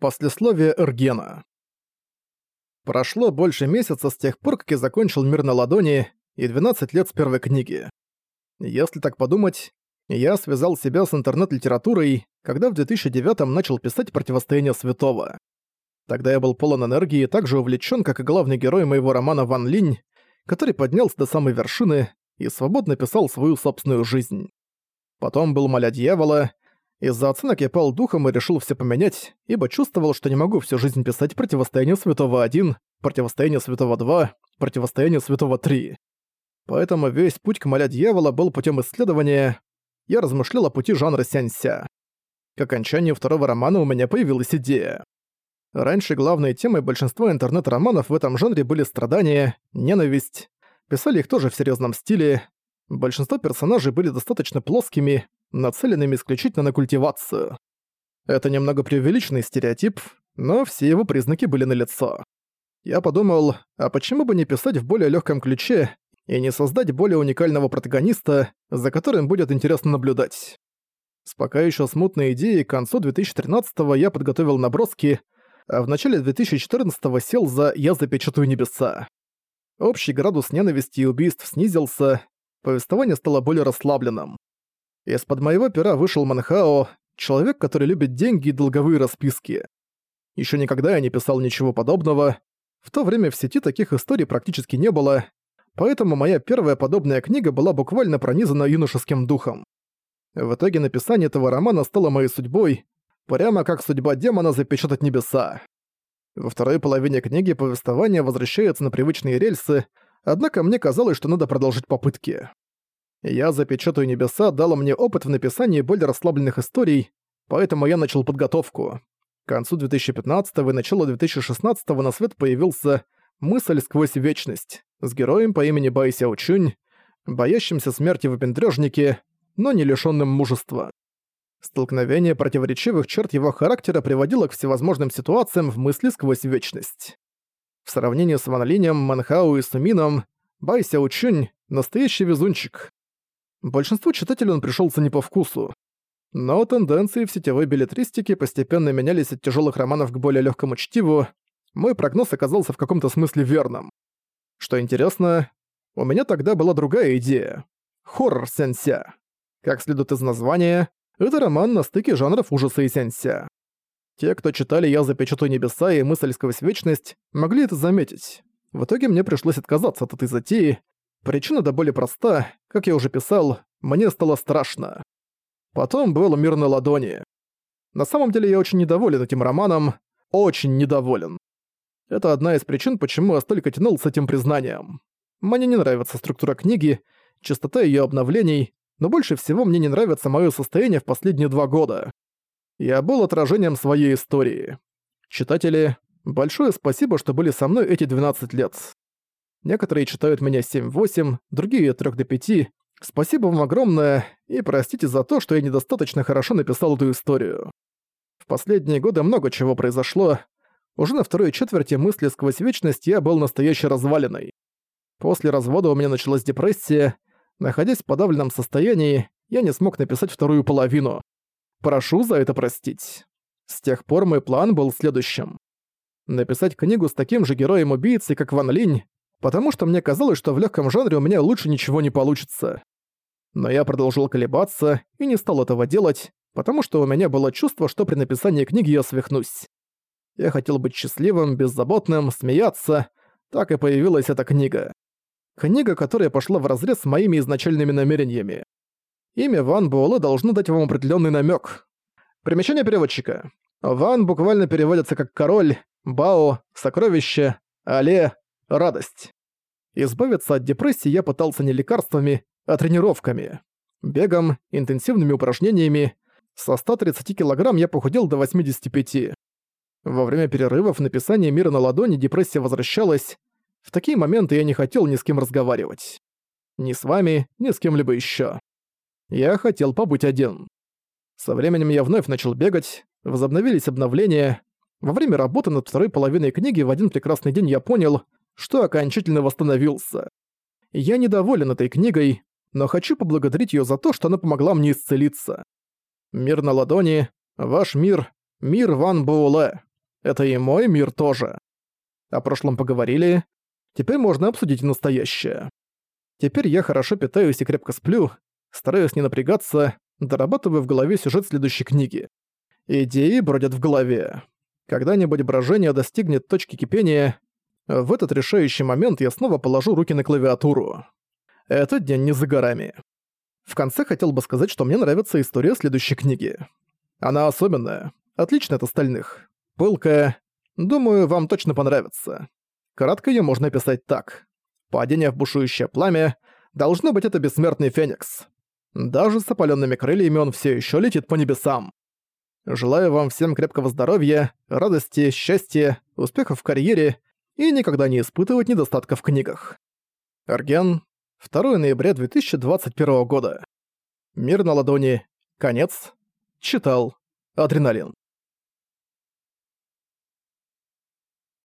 Послесловие Эргена. Прошло больше месяца с тех пор, как я закончил «Мир на ладони» и 12 лет с первой книги. Если так подумать, я связал себя с интернет-литературой, когда в 2009-м начал писать «Противостояние святого». Тогда я был полон энергии и так же увлечен, как и главный герой моего романа Ван Линь, который поднялся до самой вершины и свободно писал свою собственную жизнь. Потом был «Моля дьявола», из-за оценок я пал духом и решил все поменять, ибо чувствовал, что не могу всю жизнь писать «Противостояние Святого 1», «Противостояние Святого 2», «Противостояние Святого 3». Поэтому весь путь к моля дьявола был путем исследования. Я размышлял о пути жанра сянься. К окончанию второго романа у меня появилась идея. Раньше главной темой большинства интернет-романов в этом жанре были страдания, ненависть. Писали их тоже в серьезном стиле. Большинство персонажей были достаточно плоскими, нацеленными исключительно на культивацию. Это немного преувеличенный стереотип, но все его признаки были налицо. Я подумал, а почему бы не писать в более легком ключе и не создать более уникального протагониста, за которым будет интересно наблюдать. С пока еще смутной идеей к концу 2013-го я подготовил наброски, а в начале 2014-го сел за «Я запечатаю небеса». Общий градус ненависти и убийств снизился, повествование стало более расслабленным. Из-под моего пера вышел Манхао, человек, который любит деньги и долговые расписки. Еще никогда я не писал ничего подобного. В то время в сети таких историй практически не было, поэтому моя первая подобная книга была буквально пронизана юношеским духом. В итоге написание этого романа стало моей судьбой, прямо как судьба демона запечатать небеса. Во второй половине книги повествование возвращается на привычные рельсы, однако мне казалось, что надо продолжить попытки. Я запечатаю небеса дала мне опыт в написании более расслабленных историй, поэтому я начал подготовку. К концу 2015 и началу 2016 на свет появился «Мысль сквозь вечность» с героем по имени Бай Сяочунь, боящимся смерти в эпендрёжнике, но не лишённым мужества. Столкновение противоречивых черт его характера приводило к всевозможным ситуациям в мысли сквозь вечность. В сравнении с Ван Линем, Манхау и Сумином, Бай Сяочунь — настоящий везунчик. Большинству читателей он пришелся не по вкусу. Но тенденции в сетевой билетристике постепенно менялись от тяжелых романов к более легкому чтиву. Мой прогноз оказался в каком-то смысле верным. Что интересно, у меня тогда была другая идея. Хоррор сенся. Как следует из названия, это роман на стыке жанров ужаса и сенся. Те, кто читали «Я запечатаю небеса» и «Мысль сквозь вечность», могли это заметить. В итоге мне пришлось отказаться от этой затеи, Причина до боли проста, как я уже писал, мне стало страшно. Потом был «Мир на ладони». На самом деле я очень недоволен этим романом, очень недоволен. Это одна из причин, почему я столько тянул с этим признанием. Мне не нравится структура книги, частота ее обновлений, но больше всего мне не нравится мое состояние в последние два года. Я был отражением своей истории. Читатели, большое спасибо, что были со мной эти 12 лет. Некоторые читают меня 7-8, другие от 3 до 5. Спасибо вам огромное, и простите за то, что я недостаточно хорошо написал эту историю. В последние годы много чего произошло. Уже на второй четверти мысли сквозь вечность я был настоящей развалиной. После развода у меня началась депрессия. Находясь в подавленном состоянии, я не смог написать вторую половину. Прошу за это простить. С тех пор мой план был следующим. Написать книгу с таким же героем-убийцей, как Ван Линь, потому что мне казалось, что в легком жанре у меня лучше ничего не получится. Но я продолжил колебаться и не стал этого делать, потому что у меня было чувство, что при написании книги я свихнусь. Я хотел быть счастливым, беззаботным, смеяться. Так и появилась эта книга. Книга, которая пошла вразрез с моими изначальными намерениями. Имя Ван Буэлэ должно дать вам определенный намек. Примечание переводчика. Ван буквально переводится как «король», «бао», «сокровище», «але», радость. Избавиться от депрессии я пытался не лекарствами, а тренировками. Бегом, интенсивными упражнениями. Со 130 килограмм я похудел до 85. Во время перерывов написания «Мира на ладони» депрессия возвращалась. В такие моменты я не хотел ни с кем разговаривать. Ни с вами, ни с кем-либо еще. Я хотел побыть один. Со временем я вновь начал бегать, возобновились обновления. Во время работы над второй половиной книги в один прекрасный день я понял, что окончательно восстановился. Я недоволен этой книгой, но хочу поблагодарить её за то, что она помогла мне исцелиться. Мир на ладони, ваш мир, мир Ван Буэлэ. Это и мой мир тоже. О прошлом поговорили, теперь можно обсудить настоящее. Теперь я хорошо питаюсь и крепко сплю, стараюсь не напрягаться, дорабатываю в голове сюжет следующей книги. Идеи бродят в голове. Когда-нибудь брожение достигнет точки кипения, в этот решающий момент я снова положу руки на клавиатуру. Этот день не за горами. В конце хотел бы сказать, что мне нравится история следующей книги. Она особенная, отличная от остальных. Пылкая. Думаю, вам точно понравится. Кратко её можно описать так. Падение в бушующее пламя. Должно быть, это бессмертный Феникс. Даже с опалёнными крыльями он всё ещё летит по небесам. Желаю вам всем крепкого здоровья, радости, счастья, успехов в карьере и никогда не испытывать недостатка в книгах. Арген, 2 ноября 2021 года. Мир на ладони. Конец. Читал. Адреналин.